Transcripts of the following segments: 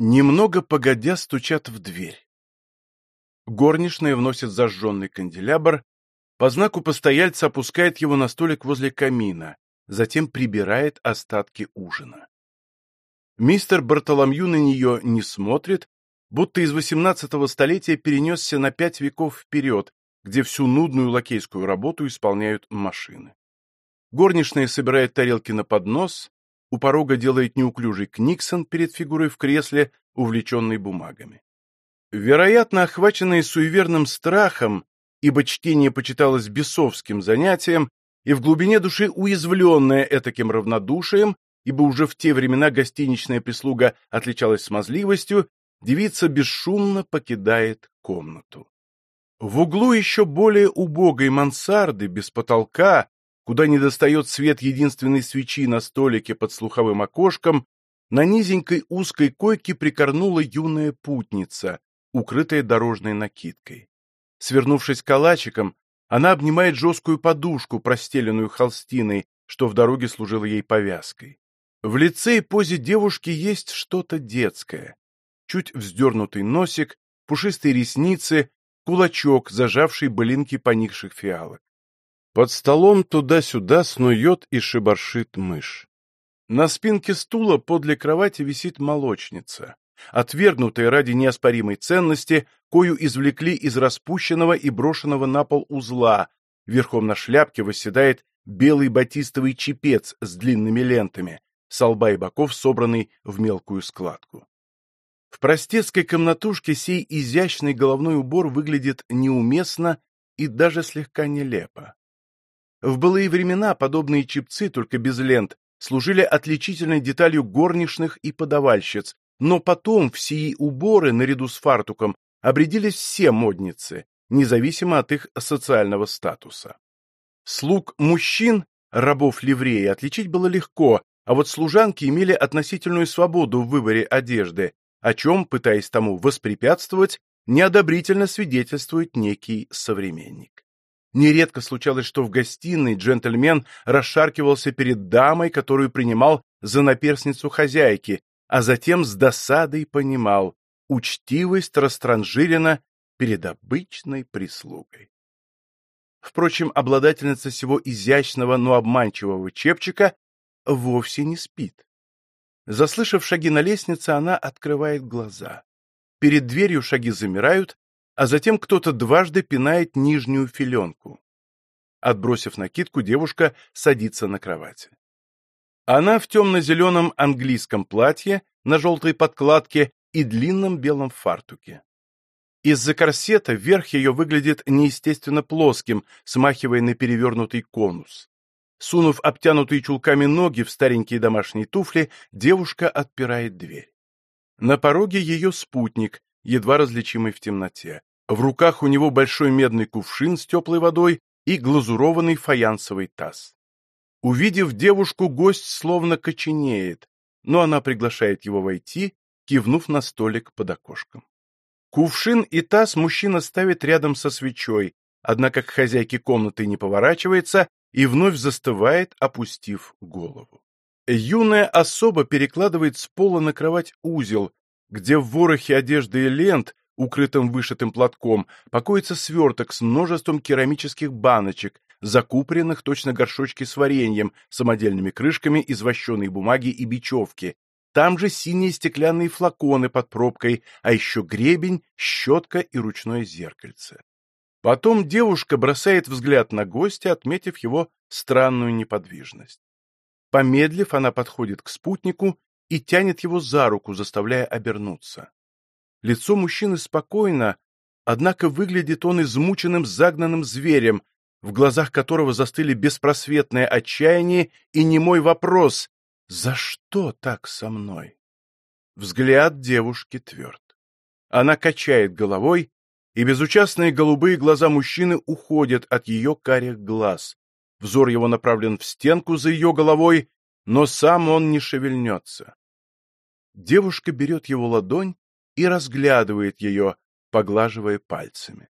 Немного погодя стучат в дверь. Горничная вносит зажженный канделябр, по знаку постояльца опускает его на столик возле камина, затем прибирает остатки ужина. Мистер Бартоломью на нее не смотрит, будто из XVIII столетия перенесся на пять веков вперед, где всю нудную лакейскую работу исполняют машины. Горничная собирает тарелки на поднос, у порога делает неуклюжий Книксон перед фигурой в кресле, увлеченной бумагами. Вероятно, охваченные суеверным страхом, ибо чтение почиталось бесовским занятием, и в глубине души уязвленная этаким равнодушием, ибо уже в те времена гостиничная прислуга отличалась смазливостью, девица бесшумно покидает комнату. В углу еще более убогой мансарды, без потолка, куда не достает свет единственной свечи на столике под слуховым окошком, на низенькой узкой койке прикорнула юная путница, укрытая дорожной накидкой. Свернувшись калачиком, она обнимает жесткую подушку, простеленную холстиной, что в дороге служило ей повязкой. В лице и позе девушки есть что-то детское. Чуть вздернутый носик, пушистые ресницы, кулачок, зажавший былинки поникших фиалок. Под столом туда-сюда снует и шибаршит мышь. На спинке стула подле кровати висит молочница, отвергнутая ради неоспоримой ценности, кою извлекли из распущенного и брошенного на пол узла, верхом на шляпке восседает белый батистовый чепец с длинными лентами, с лба и боков собранный в мелкую складку. В простецкой комнатушке сей изящный головной убор выглядит неуместно и даже слегка нелепо. В былые времена подобные чипцы, только без лент, служили отличительной деталью горничных и подавальщиц, но потом в сии уборы, наряду с фартуком, обрядились все модницы, независимо от их социального статуса. Слуг мужчин, рабов ливреи, отличить было легко, а вот служанки имели относительную свободу в выборе одежды, о чем, пытаясь тому воспрепятствовать, неодобрительно свидетельствует некий современник. Нередко случалось, что в гостиной джентльмен расшаркивался перед дамой, которую принимал за наперсницу хозяйки, а затем с досадой понимал учтивость растранжирена перед обычной прислугой. Впрочем, обладательница всего изящного, но обманчивого чепчика вовсе не спит. Заслышав шаги на лестнице, она открывает глаза. Перед дверью шаги замирают, а затем кто-то дважды пинает нижнюю филенку. Отбросив накидку, девушка садится на кровати. Она в темно-зеленом английском платье на желтой подкладке и длинном белом фартуке. Из-за корсета верх ее выглядит неестественно плоским, смахивая на перевернутый конус. Сунув обтянутые чулками ноги в старенькие домашние туфли, девушка отпирает дверь. На пороге ее спутник, едва различимый в темноте. В руках у него большой медный кувшин с теплой водой и глазурованный фаянсовый таз. Увидев девушку, гость словно коченеет, но она приглашает его войти, кивнув на столик под окошком. Кувшин и таз мужчина ставит рядом со свечой, однако к хозяйке комнаты не поворачивается и вновь застывает, опустив голову. Юная особа перекладывает с пола на кровать узел, где в ворохе одежды и лент укрытым вышитым платком, покоится сверток с множеством керамических баночек, закупоренных точно горшочки с вареньем, самодельными крышками из вощеной бумаги и бечевки. Там же синие стеклянные флаконы под пробкой, а еще гребень, щетка и ручное зеркальце. Потом девушка бросает взгляд на гостя, отметив его странную неподвижность. Помедлив, она подходит к спутнику и тянет его за руку, заставляя обернуться. Лицо мужчины спокойно, однако выглядит он измученным загнанным зверем, в глазах которого застыли беспросветное отчаяние и немой вопрос «За что так со мной?». Взгляд девушки тверд. Она качает головой, и безучастные голубые глаза мужчины уходят от ее карих глаз. Взор его направлен в стенку за ее головой, но сам он не шевельнется. Девушка берет его ладонь и разглядывает ее, поглаживая пальцами.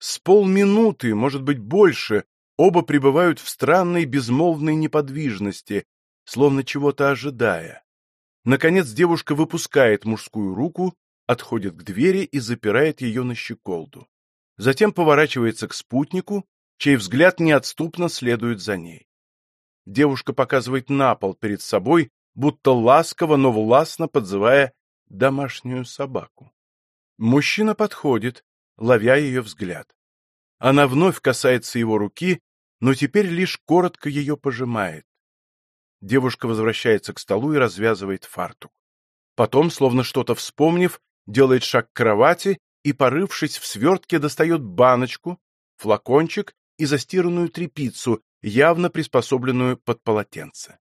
С полминуты, может быть, больше, оба пребывают в странной безмолвной неподвижности, словно чего-то ожидая. Наконец девушка выпускает мужскую руку, отходит к двери и запирает ее на щеколду. Затем поворачивается к спутнику, чей взгляд неотступно следует за ней. Девушка показывает на пол перед собой, будто ласково, но властно подзывая домашнюю собаку. Мужчина подходит, ловя ее взгляд. Она вновь касается его руки, но теперь лишь коротко ее пожимает. Девушка возвращается к столу и развязывает фартук. Потом, словно что-то вспомнив, делает шаг к кровати и, порывшись в свертке, достает баночку, флакончик и застиранную тряпицу, явно приспособленную под полотенце.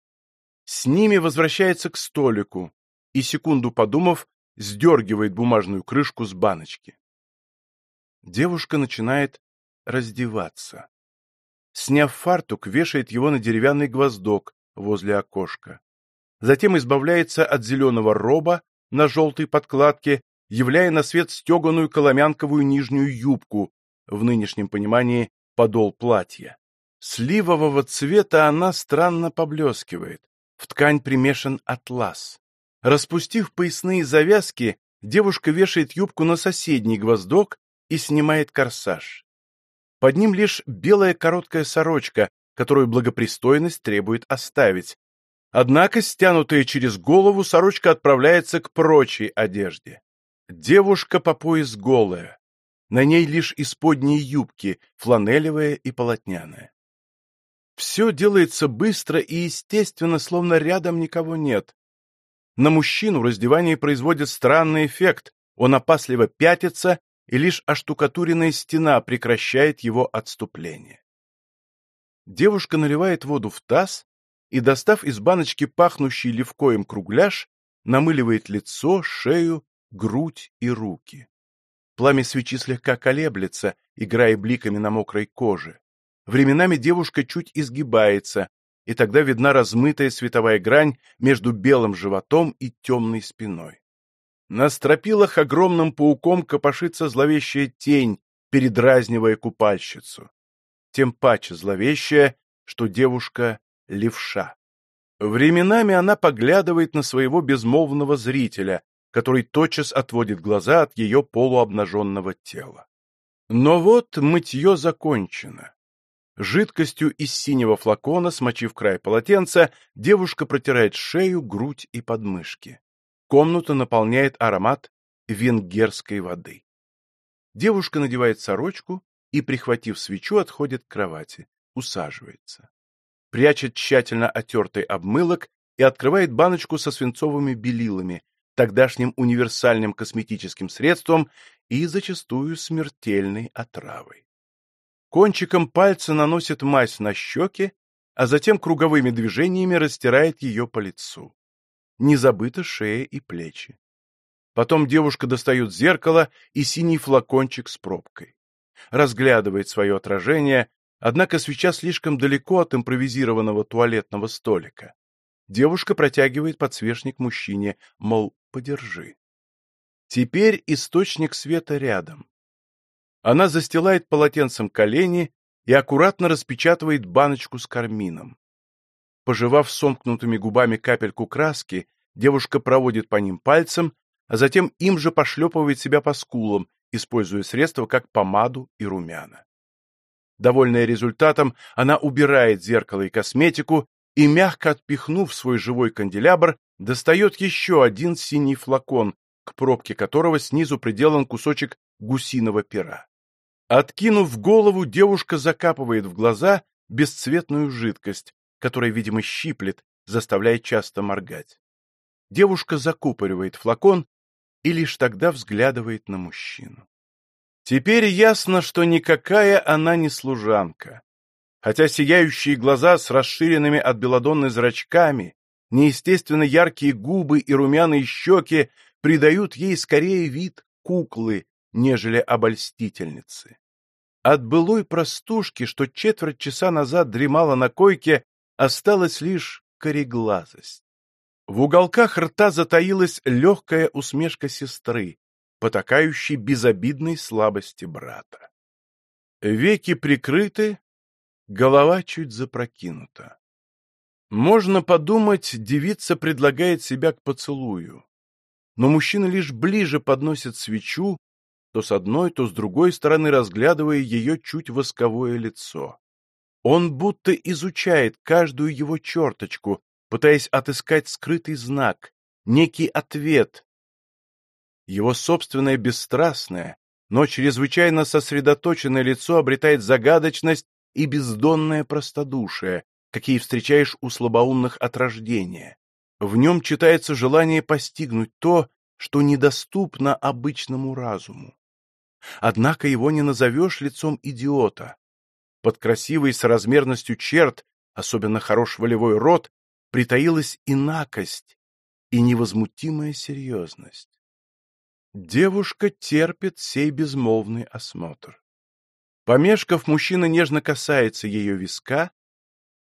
С ними возвращается к столику и, секунду подумав, сдергивает бумажную крышку с баночки. Девушка начинает раздеваться. Сняв фартук, вешает его на деревянный гвоздок возле окошка. Затем избавляется от зеленого роба на желтой подкладке, являя на свет стеганую коломянковую нижнюю юбку, в нынешнем понимании подол платья. Сливового цвета она странно поблескивает. В ткань примешан атлас. Распустив поясные завязки, девушка вешает юбку на соседний гвоздок и снимает корсаж. Под ним лишь белая короткая сорочка, которую благопристойность требует оставить. Однако, стянутая через голову, сорочка отправляется к прочей одежде. Девушка по пояс голая. На ней лишь исподние юбки, фланелевая и полотняная. Все делается быстро и естественно, словно рядом никого нет. На мужчину раздевание производит странный эффект. Он опасливо пятится и лишь оштукатуренная стена прекращает его отступление. Девушка наливает воду в таз и, достав из баночки пахнущий левкоем кругляш, намыливает лицо, шею, грудь и руки. Пламя свечи слегка колеблется, играя бликами на мокрой коже. Временами девушка чуть изгибается, и тогда видна размытая световая грань между белым животом и темной спиной. На стропилах огромным пауком копошится зловещая тень, передразнивая купальщицу. Тем паче зловещая, что девушка — левша. Временами она поглядывает на своего безмолвного зрителя, который тотчас отводит глаза от ее полуобнаженного тела. Но вот мытье закончено. Жидкостью из синего флакона, смочив край полотенца, девушка протирает шею, грудь и подмышки. Комнату наполняет аромат венгерской воды. Девушка надевает сорочку и, прихватив свечу, отходит к кровати, усаживается. Прячет тщательно отертый обмылок и открывает баночку со свинцовыми белилами, тогдашним универсальным косметическим средством и зачастую смертельной отравой. Кончиком пальца наносит мазь на щеки, а затем круговыми движениями растирает ее по лицу не забыта шея и плечи. Потом девушка достает зеркало и синий флакончик с пробкой. Разглядывает свое отражение, однако свеча слишком далеко от импровизированного туалетного столика. Девушка протягивает подсвечник мужчине, мол, подержи. Теперь источник света рядом. Она застилает полотенцем колени и аккуратно распечатывает баночку с кармином. Пожевав сомкнутыми губами капельку краски, девушка проводит по ним пальцем, а затем им же пошлепывает себя по скулам, используя средство как помаду и румяна. Довольная результатом, она убирает зеркало и косметику и, мягко отпихнув свой живой канделябр, достает еще один синий флакон, к пробке которого снизу приделан кусочек гусиного пера. Откинув голову, девушка закапывает в глаза бесцветную жидкость, которая, видимо, щиплет, заставляя часто моргать. Девушка закупоривает флакон и лишь тогда взглядывает на мужчину. Теперь ясно, что никакая она не служанка. Хотя сияющие глаза с расширенными от белодонны зрачками, неестественно яркие губы и румяные щеки придают ей скорее вид куклы, нежели обольстительницы. От былой простушки, что четверть часа назад дремала на койке, осталась лишь кореглазость. В уголках рта затаилась легкая усмешка сестры, потакающей безобидной слабости брата. Веки прикрыты, голова чуть запрокинута. Можно подумать, девица предлагает себя к поцелую. Но мужчина лишь ближе подносит свечу, то с одной, то с другой стороны разглядывая ее чуть восковое лицо. Он будто изучает каждую его черточку, пытаясь отыскать скрытый знак, некий ответ. Его собственное бесстрастное, но чрезвычайно сосредоточенное лицо обретает загадочность и бездонное простодушие, какие встречаешь у слабоумных от рождения. В нем читается желание постигнуть то, что недоступно обычному разуму. Однако его не назовешь лицом идиота. Под красивой соразмерностью черт, особенно хорош волевой рот, притаилась инакость и невозмутимая серьезность. Девушка терпит сей безмолвный осмотр. Помешков, мужчина нежно касается ее виска,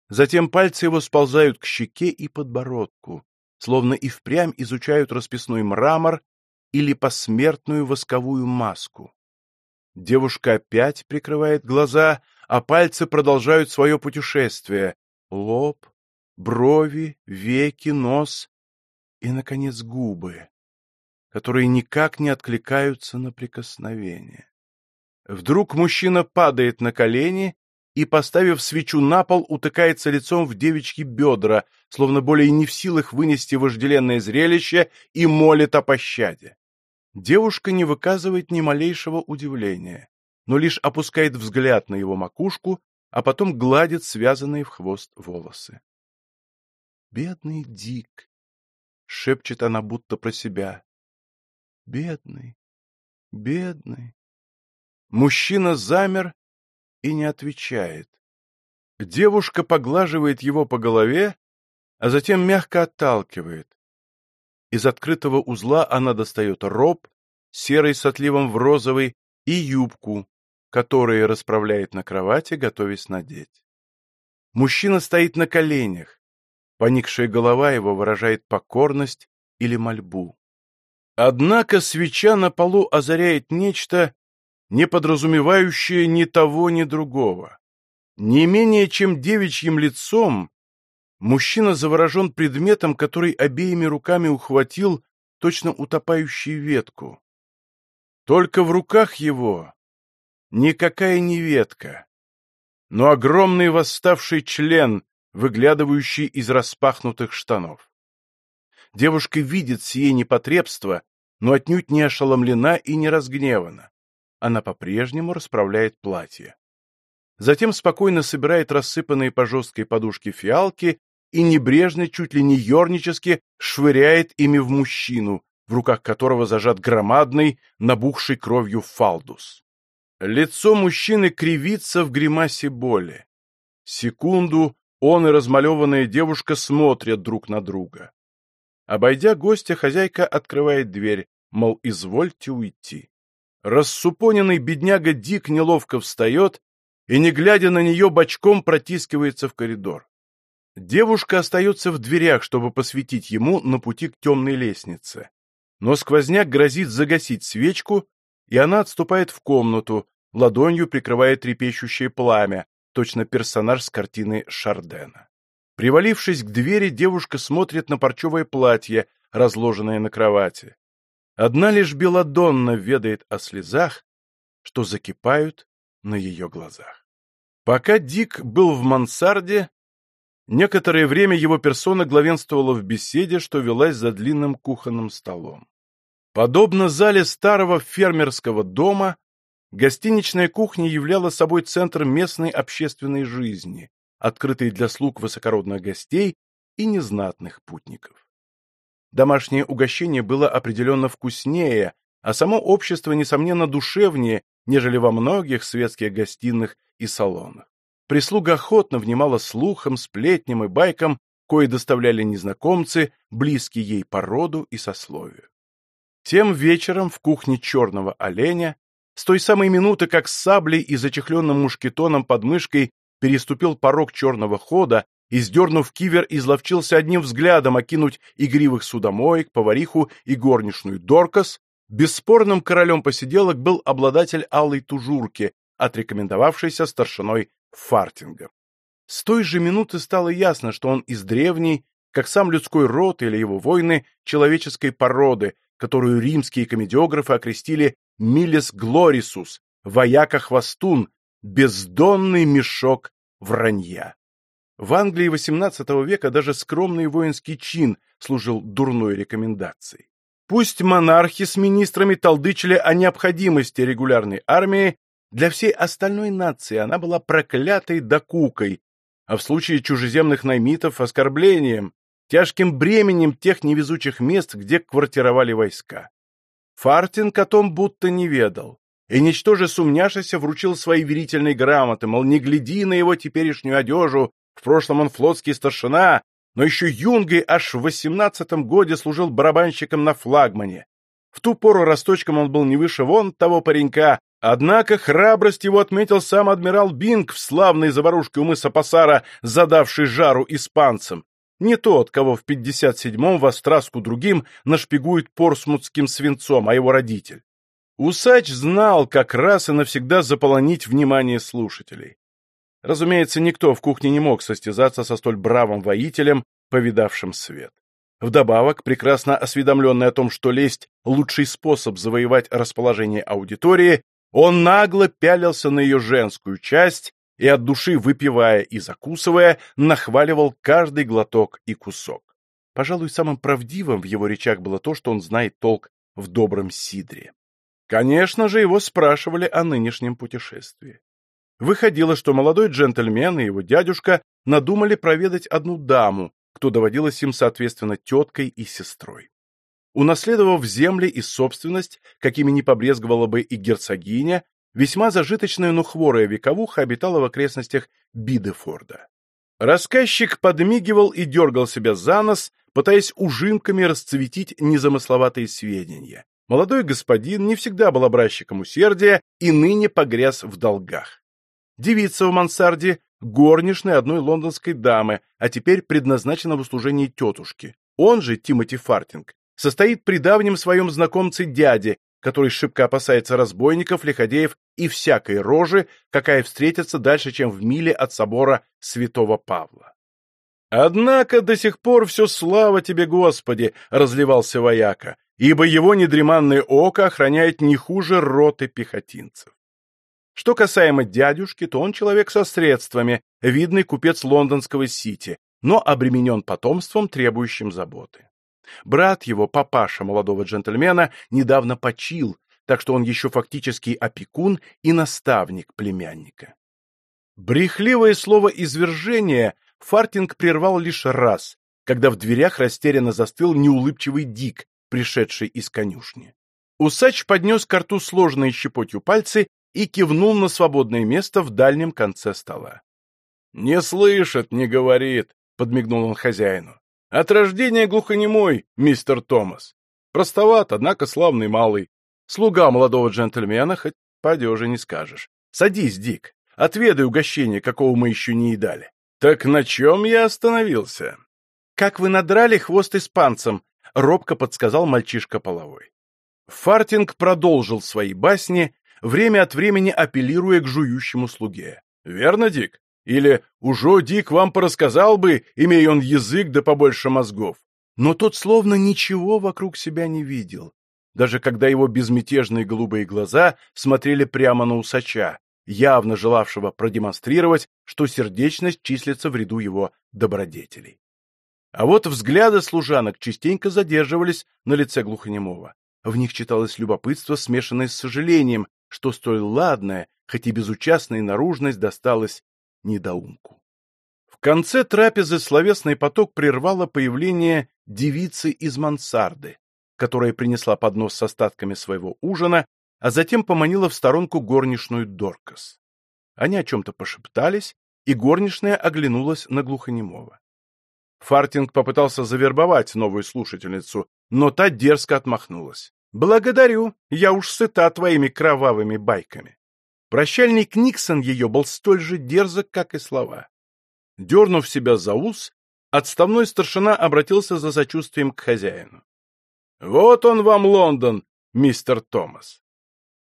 затем пальцы его сползают к щеке и подбородку, словно и впрямь изучают расписной мрамор или посмертную восковую маску. Девушка опять прикрывает глаза, а пальцы продолжают свое путешествие. Лоб, брови, веки, нос и, наконец, губы, которые никак не откликаются на прикосновение. Вдруг мужчина падает на колени и, поставив свечу на пол, утыкается лицом в девичьи бедра, словно более не в силах вынести вожделенное зрелище и молит о пощаде. Девушка не выказывает ни малейшего удивления, но лишь опускает взгляд на его макушку, а потом гладит связанные в хвост волосы. «Бедный Дик!» — шепчет она будто про себя. «Бедный, бедный!» Мужчина замер и не отвечает. Девушка поглаживает его по голове, а затем мягко отталкивает. Из открытого узла она достает роб, серый с отливом в розовый, и юбку, которые расправляет на кровати, готовясь надеть. Мужчина стоит на коленях. Поникшая голова его выражает покорность или мольбу. Однако свеча на полу озаряет нечто, не подразумевающее ни того, ни другого. Не менее чем девичьим лицом мужчина заворожен предметом, который обеими руками ухватил точно утопающую ветку. Только в руках его никакая не ветка, но огромный восставший член, выглядывающий из распахнутых штанов. Девушка видит сие непотребство, но отнюдь не ошеломлена и не разгневана она по-прежнему расправляет платье. Затем спокойно собирает рассыпанные по жесткой подушке фиалки и небрежно, чуть ли не ернически, швыряет ими в мужчину, в руках которого зажат громадный, набухший кровью фалдус. Лицо мужчины кривится в гримасе боли. Секунду он и размалеванная девушка смотрят друг на друга. Обойдя гостя, хозяйка открывает дверь, мол, извольте уйти. Рассупоненный бедняга Дик неловко встает и, не глядя на нее, бочком протискивается в коридор. Девушка остается в дверях, чтобы посветить ему на пути к темной лестнице. Но сквозняк грозит загасить свечку, и она отступает в комнату, ладонью прикрывая трепещущее пламя, точно персонаж с картины Шардена. Привалившись к двери, девушка смотрит на парчевое платье, разложенное на кровати. Одна лишь Беладонна ведает о слезах, что закипают на ее глазах. Пока Дик был в мансарде, некоторое время его персона главенствовала в беседе, что велась за длинным кухонным столом. Подобно зале старого фермерского дома, гостиничная кухня являла собой центр местной общественной жизни, открытый для слуг высокородных гостей и незнатных путников. Домашнее угощение было определенно вкуснее, а само общество, несомненно, душевнее, нежели во многих светских гостиных и салонах. Прислуга охотно внимала слухам, сплетням и байкам, кои доставляли незнакомцы, близкие ей по роду и сословию. Тем вечером в кухне черного оленя, с той самой минуты, как с саблей и зачехленным мушкетоном под мышкой переступил порог черного хода, и, сдернув кивер, изловчился одним взглядом окинуть игривых судомоек, повариху и горничную Доркас, бесспорным королем посиделок был обладатель алой тужурки, отрекомендовавшийся старшиной Фартингом. С той же минуты стало ясно, что он из древней, как сам людской род или его войны, человеческой породы, которую римские комедиографы окрестили «милес глорисус», «вояка-хвостун», «бездонный мешок вранья». В Англии XVIII века даже скромный воинский чин служил дурной рекомендацией. Пусть монархи с министрами толдычили о необходимости регулярной армии, для всей остальной нации она была проклятой докукой, а в случае чужеземных наймитов — оскорблением, тяжким бременем тех невезучих мест, где квартировали войска. Фартинг о том будто не ведал, и, ничтоже сумняшися, вручил свои верительные грамоты, мол, не гляди на его теперешнюю одежу, в прошлом он флотский старшина, но еще юнгой аж в восемнадцатом годе служил барабанщиком на флагмане. В ту пору росточком он был не выше вон того паренька, однако храбрость его отметил сам адмирал Бинг в славной заварушке у мыса Пасара, задавший жару испанцам. Не тот, кого в 57-м в остраску другим нашпигует порсмутским свинцом, а его родитель. Усач знал, как раз и навсегда заполонить внимание слушателей. Разумеется, никто в кухне не мог состязаться со столь бравым воителем, повидавшим свет. Вдобавок, прекрасно осведомленный о том, что лесть — лучший способ завоевать расположение аудитории, он нагло пялился на ее женскую часть и от души выпивая и закусывая, нахваливал каждый глоток и кусок. Пожалуй, самым правдивым в его речах было то, что он знает толк в добром сидре. Конечно же, его спрашивали о нынешнем путешествии. Выходило, что молодой джентльмен и его дядюшка надумали проведать одну даму, кто доводилась им, соответственно, теткой и сестрой. Унаследовав земли и собственность, какими не побрезговала бы и герцогиня, весьма зажиточная, но хворая вековуха обитала в окрестностях Бидефорда. Рассказчик подмигивал и дергал себя за нос, пытаясь ужимками расцветить незамысловатые сведения. Молодой господин не всегда был образчиком усердия и ныне погряз в долгах. Девица в мансарде — горничная одной лондонской дамы, а теперь предназначена в услужении тетушки. Он же, Тимоти Фартинг, состоит при давнем своем знакомце дяде, который шибко опасается разбойников, лиходеев и всякой рожи, какая встретится дальше, чем в миле от собора святого Павла. «Однако до сих пор все слава тебе, Господи!» — разливался вояка, ибо его недреманное око охраняет не хуже роты пехотинцев. Что касаемо дядюшки, то он человек со средствами, видный купец лондонского сити, но обременен потомством, требующим заботы. Брат его, папаша молодого джентльмена, недавно почил, так что он еще фактически опекун и наставник племянника. Брехливое слово «извержение» Фартинг прервал лишь раз, когда в дверях растерянно застыл неулыбчивый Дик, пришедший из конюшни. Усач поднес к рту сложные щепотью пальцы и кивнул на свободное место в дальнем конце стола. «Не слышит, не говорит», — подмигнул он хозяину. «От рождения глухонемой, мистер Томас. Простоват, однако славный малый. Слуга молодого джентльмена, хоть по одежде не скажешь. Садись, Дик, отведай угощение, какого мы еще не едали». «Так на чем я остановился?» «Как вы надрали хвост испанцам», — робко подсказал мальчишка половой. Фартинг продолжил свои басни, время от времени апеллируя к жующему слуге. «Верно, Дик? Или «Ужо Дик вам порассказал бы, имея он язык да побольше мозгов». Но тот словно ничего вокруг себя не видел, даже когда его безмятежные голубые глаза смотрели прямо на усача, явно желавшего продемонстрировать, что сердечность числится в ряду его добродетелей. А вот взгляды служанок частенько задерживались на лице глухонемого. В них читалось любопытство, смешанное с сожалением, что столь ладная, хоть и безучастная наружность досталась недоумку. В конце трапезы словесный поток прервало появление девицы из мансарды, которая принесла поднос с остатками своего ужина, а затем поманила в сторонку горничную Доркас. Они о чем-то пошептались, и горничная оглянулась на глухонемого. Фартинг попытался завербовать новую слушательницу, но та дерзко отмахнулась. «Благодарю, я уж сыта твоими кровавыми байками». Прощальник Никсон ее был столь же дерзок, как и слова. Дернув себя за ус, отставной старшина обратился за сочувствием к хозяину. «Вот он вам, Лондон, мистер Томас.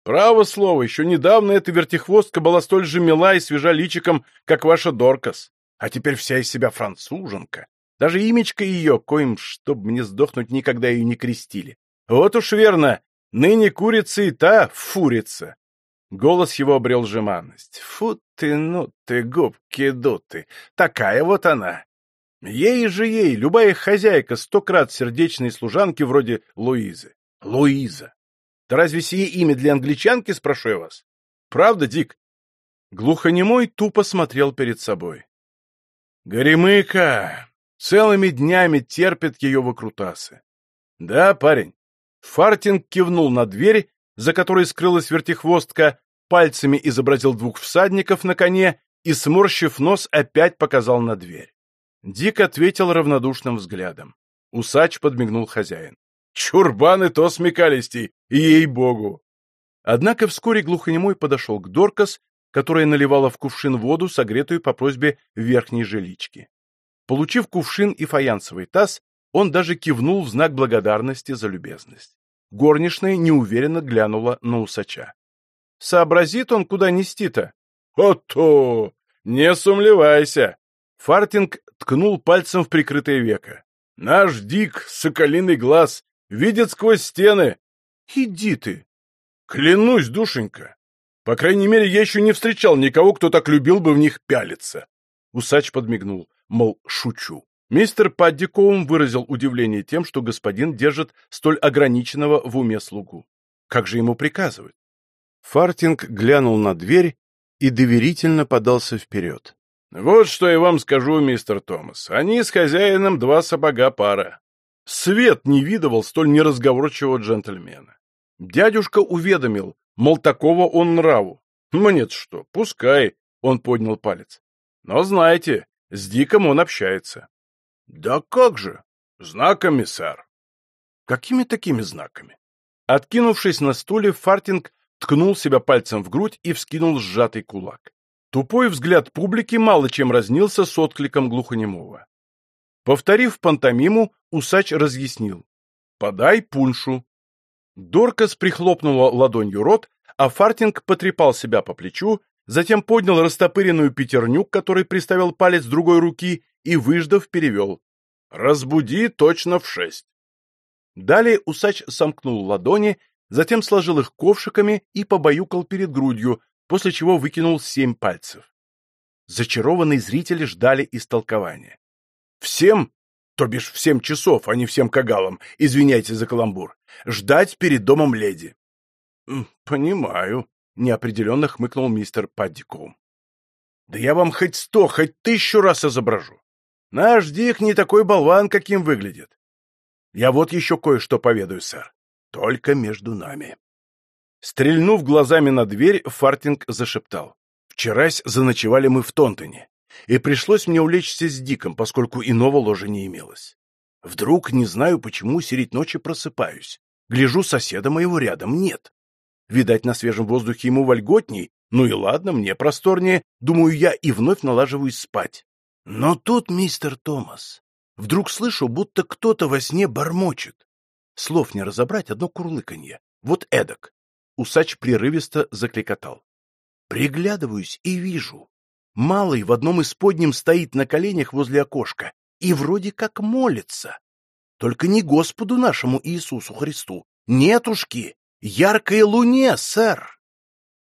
Право слово, еще недавно эта вертихвостка была столь же мила и свежа личиком, как ваша Доркас. А теперь вся из себя француженка. Даже имечко ее, коим, чтоб мне сдохнуть, никогда ее не крестили. Вот уж верно, ныне курица и та фурица. Голос его обрел жеманность. Фу ты, ну ты, губки дуты. Такая вот она. Ей же ей, любая хозяйка сто крат сердечной служанки вроде Луизы. Луиза. Да разве сие имя для англичанки, спрошу я вас? Правда, Дик? Глухонемой тупо смотрел перед собой. Горемыка целыми днями терпит ее выкрутасы. Да, парень. Фартинг кивнул на дверь, за которой скрылась вертихвостка, пальцами изобразил двух всадников на коне и, сморщив нос, опять показал на дверь. Дик ответил равнодушным взглядом. Усач подмигнул хозяин. Чурбаны то смекалистей, ей-богу! Однако вскоре глухонемой подошел к Доркас, которая наливала в кувшин воду, согретую по просьбе верхней жилички. Получив кувшин и фаянсовый таз, он даже кивнул в знак благодарности за любезность. Горничная неуверенно глянула на усача. Сообразит он, куда нести-то? Ото! Не сумлевайся! Фартинг ткнул пальцем в прикрытое веко. Наш Дик, соколиный глаз, видит сквозь стены. Иди ты! Клянусь, душенька! По крайней мере, я еще не встречал никого, кто так любил бы в них пялиться. Усач подмигнул, мол, шучу. Мистер Паддикоум выразил удивление тем, что господин держит столь ограниченного в уме слугу. Как же ему приказывать? Фартинг глянул на дверь и доверительно подался вперед. «Вот что я вам скажу, мистер Томас. Они с хозяином два сапога пара. Свет не видывал столь неразговорчивого джентльмена. Дядюшка уведомил, мол, такого он нраву. Мне-то что, пускай, — он поднял палец. Но знаете, с Диком он общается. Да как же? Знаками, сэр. Какими такими знаками? Откинувшись на стуле, Фартинг ткнул себя пальцем в грудь и вскинул сжатый кулак. Тупой взгляд публики мало чем разнился с откликом глухонемого. Повторив пантомиму, усач разъяснил. «Подай пуншу». Доркас прихлопнула ладонью рот, а Фартинг потрепал себя по плечу, затем поднял растопыренную пятерню, к которой приставил палец другой руки, и, выждав, перевел. «Разбуди точно в шесть». Далее усач сомкнул ладони затем сложил их ковшиками и побаюкал перед грудью, после чего выкинул семь пальцев. Зачарованные зрители ждали истолкования. Всем, то бишь в семь часов, а не всем кагалам, извиняйте за каламбур, ждать перед домом леди. — Понимаю, — неопределенно хмыкнул мистер Паддикоум. — Да я вам хоть сто, хоть тысячу раз изображу. Наш Дик не такой болван, каким выглядит. Я вот еще кое-что поведаю, сэр. Только между нами. Стрельнув глазами на дверь, Фартинг зашептал. «Вчерась заночевали мы в Тонтоне, и пришлось мне улечься с Диком, поскольку иного ложа не имелось. Вдруг, не знаю почему, середь ночи просыпаюсь. Гляжу, соседа моего рядом нет. Видать, на свежем воздухе ему вольготней, ну и ладно, мне просторнее, думаю я, и вновь налаживаюсь спать. Но тут, мистер Томас, вдруг слышу, будто кто-то во сне бормочет. Слов не разобрать, одно курлыканье. Вот эдак. Усач прерывисто закликотал. Приглядываюсь и вижу. Малый в одном из подним стоит на коленях возле окошка и вроде как молится. Только не Господу нашему Иисусу Христу. Нетушки! Яркой луне, сэр!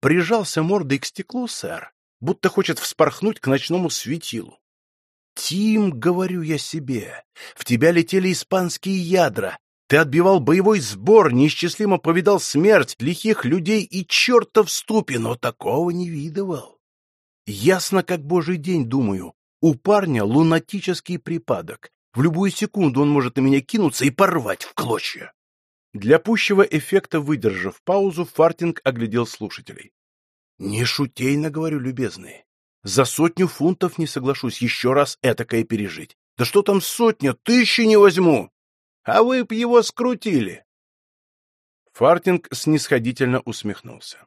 Прижался мордой к стеклу, сэр, будто хочет вспорхнуть к ночному светилу. Тим, говорю я себе, в тебя летели испанские ядра, ты отбивал боевой сбор, неисчислимо повидал смерть, лихих людей и черта в ступе, но такого не видывал. Ясно, как божий день, думаю. У парня лунатический припадок. В любую секунду он может на меня кинуться и порвать в клочья. Для пущего эффекта, выдержав паузу, Фартинг оглядел слушателей. «Не шутейно, говорю, любезные. За сотню фунтов не соглашусь еще раз этакое пережить. Да что там сотня, тысячи не возьму!» а вы б его скрутили. Фартинг снисходительно усмехнулся.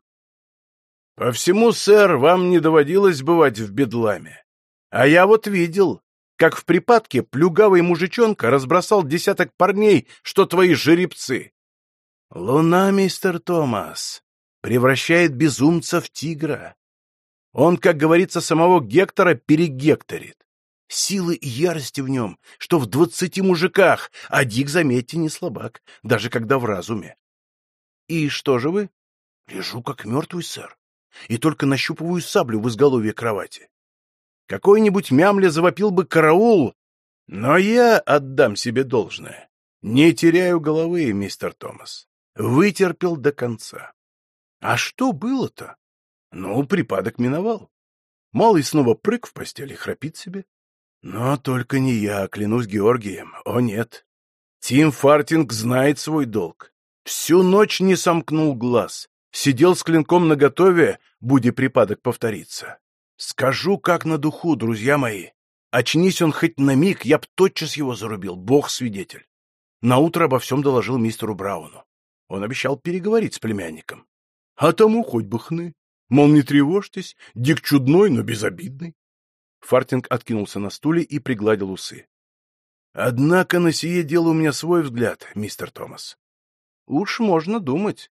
— По всему, сэр, вам не доводилось бывать в бедламе. А я вот видел, как в припадке плюгавый мужичонка разбросал десяток парней, что твои жеребцы. Луна, мистер Томас, превращает безумца в тигра. Он, как говорится, самого Гектора перегекторит. Силы и ярости в нем, что в двадцати мужиках, а Дик, заметьте, не слабак, даже когда в разуме. И что же вы? Лежу как мертвый, сэр, и только нащупываю саблю в изголовье кровати. Какой-нибудь мямля завопил бы караул, но я отдам себе должное. Не теряю головы, мистер Томас. Вытерпел до конца. А что было-то? Ну, припадок миновал. Малый снова прыг в постели, храпит себе. Но только не я, клянусь Георгием. О, нет. Тим Фартинг знает свой долг. Всю ночь не сомкнул глаз. Сидел с клинком наготове, буде припадок повториться. Скажу, как на духу, друзья мои. Очнись он хоть на миг, я б тотчас его зарубил, бог свидетель. Наутро обо всем доложил мистеру Брауну. Он обещал переговорить с племянником. А тому хоть бы хны. Мол, не тревожьтесь, Дик чудной, но безобидный. Фартинг откинулся на стуле и пригладил усы. Однако на сие дело у меня свой взгляд, мистер Томас. Уж можно думать.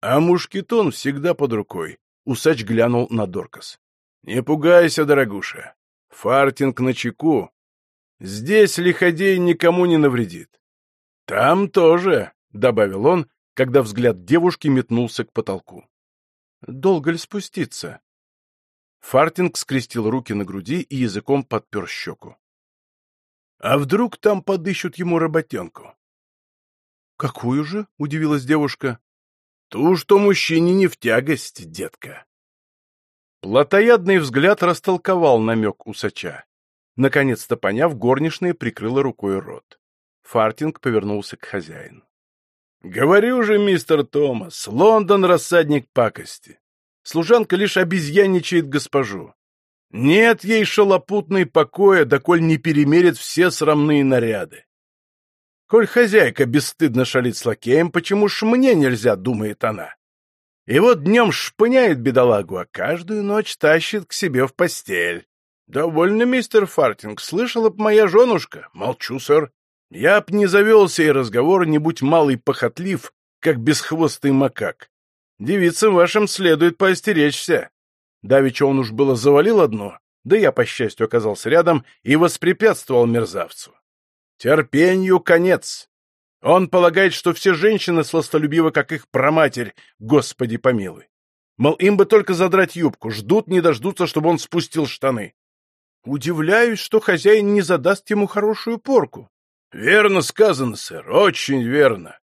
А мушкетон всегда под рукой. Усач глянул на Доркас. Не пугайся, дорогуша. Фартинг на чеку. Здесь лиходей никому не навредит. Там тоже, — добавил он, когда взгляд девушки метнулся к потолку. Долго ли спуститься? Фартинг скрестил руки на груди и языком подпер щеку. А вдруг там подыщут ему работенку? Какую же? — удивилась девушка. Ту, что мужчине не в тягость, детка. Платоядный взгляд растолковал намек усача. Наконец-то поняв, горничная прикрыла рукой рот. Фартинг повернулся к хозяину. — Говорю же, мистер Томас, Лондон — рассадник пакости. Служанка лишь обезьянничает госпожу. Нет ей шалопутной покоя, доколь не перемерит все срамные наряды. Коль хозяйка бесстыдно шалит с лакеем, почему ж мне нельзя, думает она. И вот днем шпыняет бедолагу, а каждую ночь тащит к себе в постель. Довольно, мистер Фартинг, слышала б моя женушка. Молчу, сэр. Я б не завел сей разговор, не будь малый похотлив, как бесхвостый макак. Девицам вашим следует поостеречься. Давеча он уж было завалил одно, да я, по счастью, оказался рядом и воспрепятствовал мерзавцу. Терпенью конец. Он полагает, что все женщины сластолюбивы, как их проматерь, господи помилуй. Мол, им бы только задрать юбку, ждут, не дождутся, чтобы он спустил штаны. Удивляюсь, что хозяин не задаст ему хорошую порку. Верно сказано, сэр, очень верно.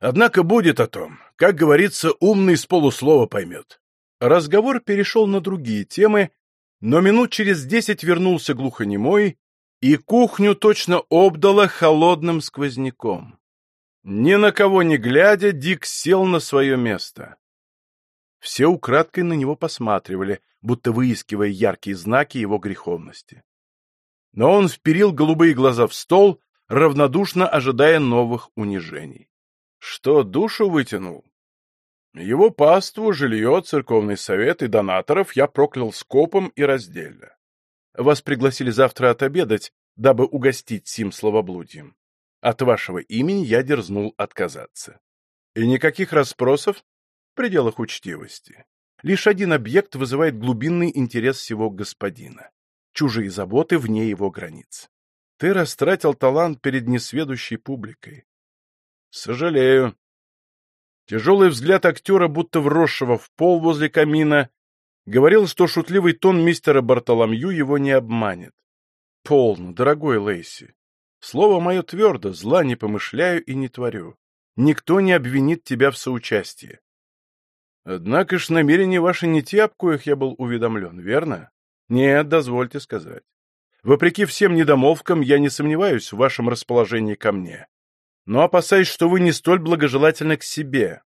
Однако будет о том. Как говорится, умный с полуслова поймет. Разговор перешел на другие темы, но минут через десять вернулся глухонемой, и кухню точно обдало холодным сквозняком. Ни на кого не глядя, Дик сел на свое место. Все украдкой на него посматривали, будто выискивая яркие знаки его греховности. Но он вперил голубые глаза в стол, равнодушно ожидая новых унижений. Что душу вытянул? Его паству, жилье, церковный совет и донаторов я проклял скопом и раздельно. Вас пригласили завтра отобедать, дабы угостить сим словоблудием. От вашего имени я дерзнул отказаться. И никаких расспросов в пределах учтивости. Лишь один объект вызывает глубинный интерес всего господина. Чужие заботы вне его границ. Ты растратил талант перед несведущей публикой. Сожалею. Тяжелый взгляд актера, будто вросшего в пол возле камина, говорил, что шутливый тон мистера Бартоломью его не обманет. Полно, дорогой Лейси. Слово мое твердо, зла не помышляю и не творю. Никто не обвинит тебя в соучастии. Однако ж намерения ваши не те, об коих я был уведомлен, верно? Нет, дозвольте сказать. Вопреки всем недомолвкам, я не сомневаюсь в вашем расположении ко мне. Но опасаюсь, что вы не столь благожелательны к себе.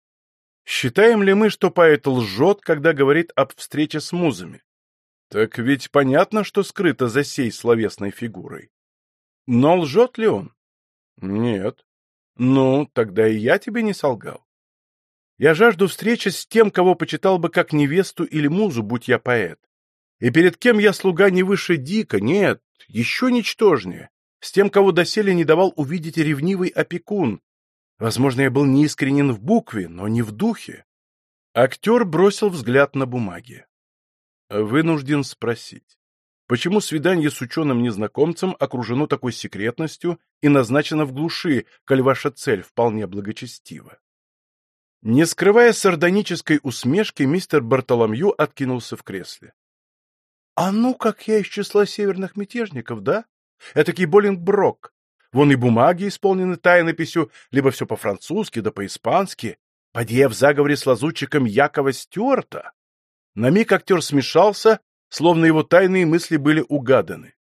Считаем ли мы, что поэт лжет, когда говорит об встрече с музами? Так ведь понятно, что скрыто за сей словесной фигурой. Но лжет ли он? Нет. Ну, тогда и я тебе не солгал. Я жажду встречи с тем, кого почитал бы как невесту или музу, будь я поэт. И перед кем я слуга не выше Дика, нет, еще ничтожнее, с тем, кого доселе не давал увидеть ревнивый опекун. Возможно, я был неискренен в букве, но не в духе. Актер бросил взгляд на бумаги. Вынужден спросить. почему свидание с ученым-незнакомцем окружено такой секретностью и назначено в глуши, коль ваша цель вполне благочестива. Не скрывая сардонической усмешки, мистер Бартоломью откинулся в кресле. — А ну, как я из числа северных мятежников, да? Этакий Боллингброк. Вон и бумаги исполнены тайнописью, либо все по-французски, да по-испански. Поди я в заговоре с лазутчиком Якова Стюарта. На миг актер смешался, словно его тайные мысли были угаданы.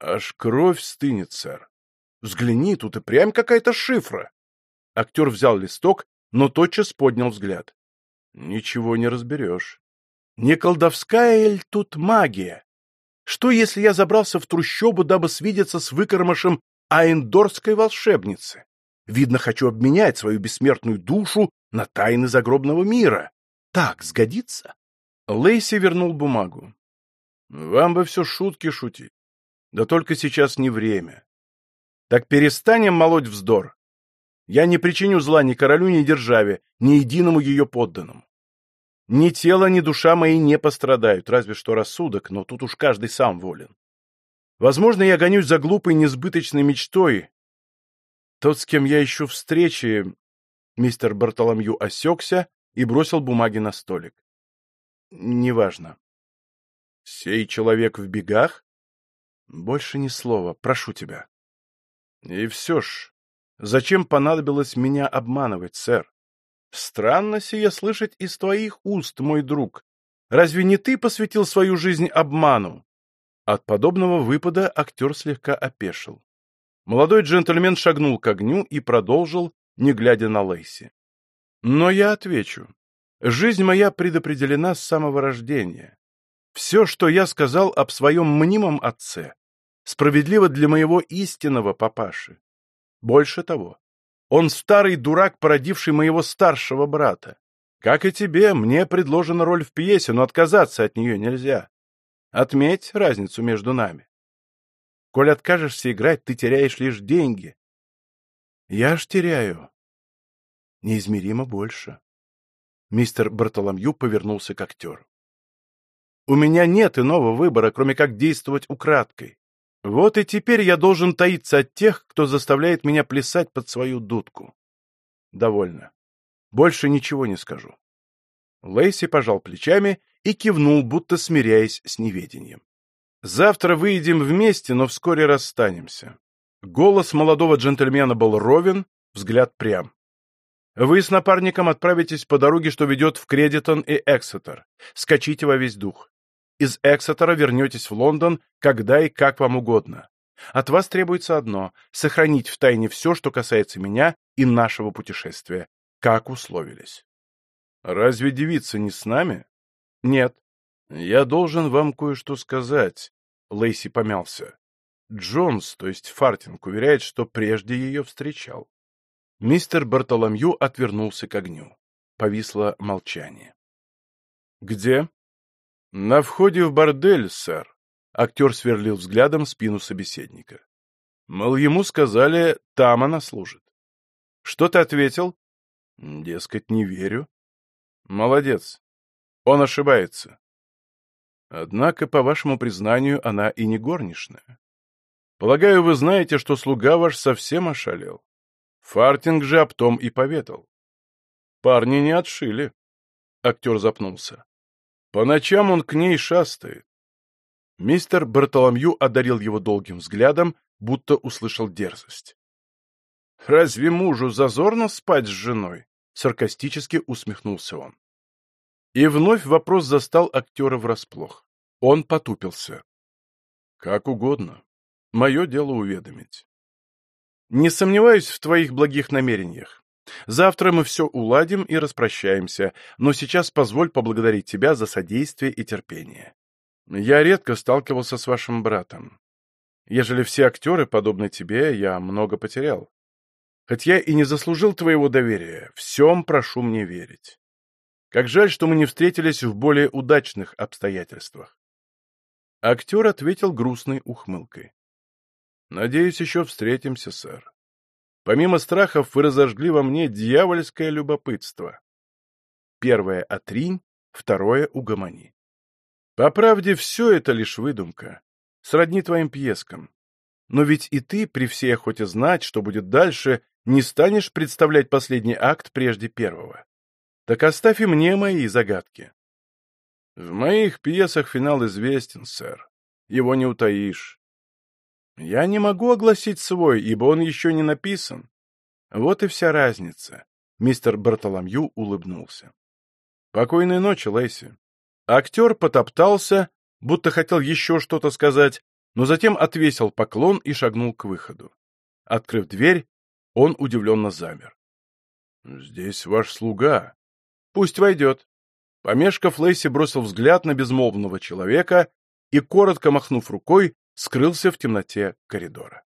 Аж кровь стынет, сэр. Взгляни, тут и прям какая-то шифра. Актер взял листок, но тотчас поднял взгляд. Ничего не разберешь. Не колдовская ли тут магия? Что, если я забрался в трущобу, дабы свидеться с выкормышем аэндорской волшебницы? Видно, хочу обменять свою бессмертную душу на тайны загробного мира. Так сгодится? Лейси вернул бумагу. Вам бы все шутки шутить. Да только сейчас не время. Так перестанем молоть вздор. Я не причиню зла ни королю, ни державе, ни единому ее подданному. Ни тело, ни душа мои не пострадают, разве что рассудок, но тут уж каждый сам волен. Возможно, я гонюсь за глупой несбыточной мечтой. Тот, с кем я ищу встречи, Мистер Бартоломью осекся и бросил бумаги на столик. Неважно. Сей человек в бегах? Больше ни слова, прошу тебя. И все ж, зачем понадобилось меня обманывать, сэр? Странно сие слышать из твоих уст, мой друг. Разве не ты посвятил свою жизнь обману? От подобного выпада актер слегка опешил. Молодой джентльмен шагнул к огню и продолжил, не глядя на Лейси. Но я отвечу. Жизнь моя предопределена с самого рождения. Все, что я сказал об своем мнимом отце, справедливо для моего истинного папаши. Больше того, он старый дурак, породивший моего старшего брата. Как и тебе, мне предложена роль в пьесе, но отказаться от нее нельзя. Отметь разницу между нами. Коль откажешься играть, ты теряешь лишь деньги, я ж теряю. Неизмеримо больше. Мистер Бартоломью повернулся к актеру. У меня нет иного выбора, кроме как действовать украдкой. Вот и теперь я должен таиться от тех, кто заставляет меня плясать под свою дудку. Довольно. Больше ничего не скажу. Лейси пожал плечами и кивнул, будто смиряясь с неведением. Завтра выйдем вместе, но вскоре расстанемся. Голос молодого джентльмена был ровен, взгляд прям. Вы с напарником отправитесь по дороге, что ведет в Кредитон и Эксетер. Скачите во весь дух. Из Эксетера вернетесь в Лондон, когда и как вам угодно. От вас требуется одно — сохранить в тайне все, что касается меня и нашего путешествия, как условились. Разве девица не с нами? Нет. Я должен вам кое-что сказать. Лейси помялся. Джонс, то есть Фартинг, уверяет, что прежде ее встречал. Мистер Бартоломью отвернулся к огню. Повисло молчание. «Где?» «На входе в бордель, сэр», — актер сверлил взглядом спину собеседника. «Мол, ему сказали, там она служит». «Что ты ответил?» «Дескать, не верю». «Молодец. Он ошибается». «Однако, по вашему признанию, она и не горничная. Полагаю, вы знаете, что слуга ваш совсем ошалел. Фартинг же об том и поведал. Парни не отшили. Актер запнулся. По ночам он к ней шастает. Мистер Бартоломью одарил его долгим взглядом, будто услышал дерзость. «Разве мужу зазорно спать с женой?» — саркастически усмехнулся он. И вновь вопрос застал актера врасплох. Он потупился. «Как угодно. Мое дело уведомить. Не сомневаюсь в твоих благих намерениях. Завтра мы все уладим и распрощаемся, но сейчас позволь поблагодарить тебя за содействие и терпение. Я редко сталкивался с вашим братом. Ежели все актеры подобны тебе, я много потерял. Хоть я и не заслужил твоего доверия, всем прошу мне верить. Как жаль, что мы не встретились в более удачных обстоятельствах. Актер ответил грустной ухмылкой. Надеюсь, еще встретимся, сэр. Помимо страхов, вы разожгли во мне дьявольское любопытство. Первое — отринь, второе — угомони. По правде, все это лишь выдумка. сродни твоим пьескам. Но ведь и ты, при всей охоте знать, что будет дальше, не станешь представлять последний акт прежде первого. Так оставь и мне мои загадки. В моих пьесах финал известен, сэр. Его не утаишь. Я не могу огласить свой, ибо он еще не написан. Вот и вся разница. Мистер Бартоломью улыбнулся. Покойной ночи, Лейси. Актер потоптался, будто хотел еще что-то сказать, но затем отвесил поклон и шагнул к выходу. Открыв дверь, он удивленно замер. — Здесь ваш слуга. — Пусть войдет. Помешков, Лейси бросил взгляд на безмолвного человека и, коротко махнув рукой, скрылся в темноте коридора.